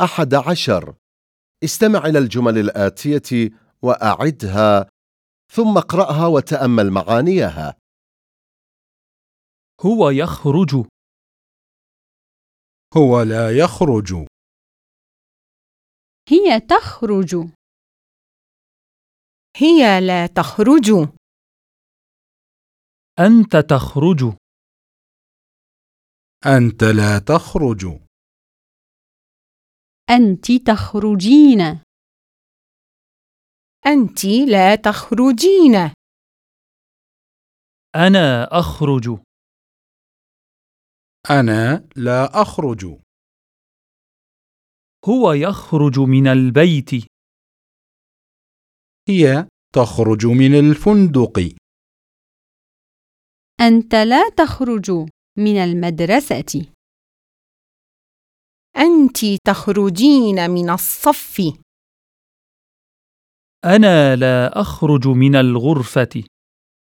أحد عشر. استمع إلى الجمل الآتية وأعدها ثم اقرأها وتأمل معانيها. هو يخرج. هو لا يخرج. هي تخرج. هي لا تخرج. أنت تخرج. أنت لا تخرج. أنت تخرجين. أنت لا تخرجين. أنا أخرج. أنا لا أخرج. هو يخرج من البيت. هي تخرج من الفندق. أنت لا تخرج من المدرسة. أنت تخرجين من الصف. أنا لا أخرج من الغرفة.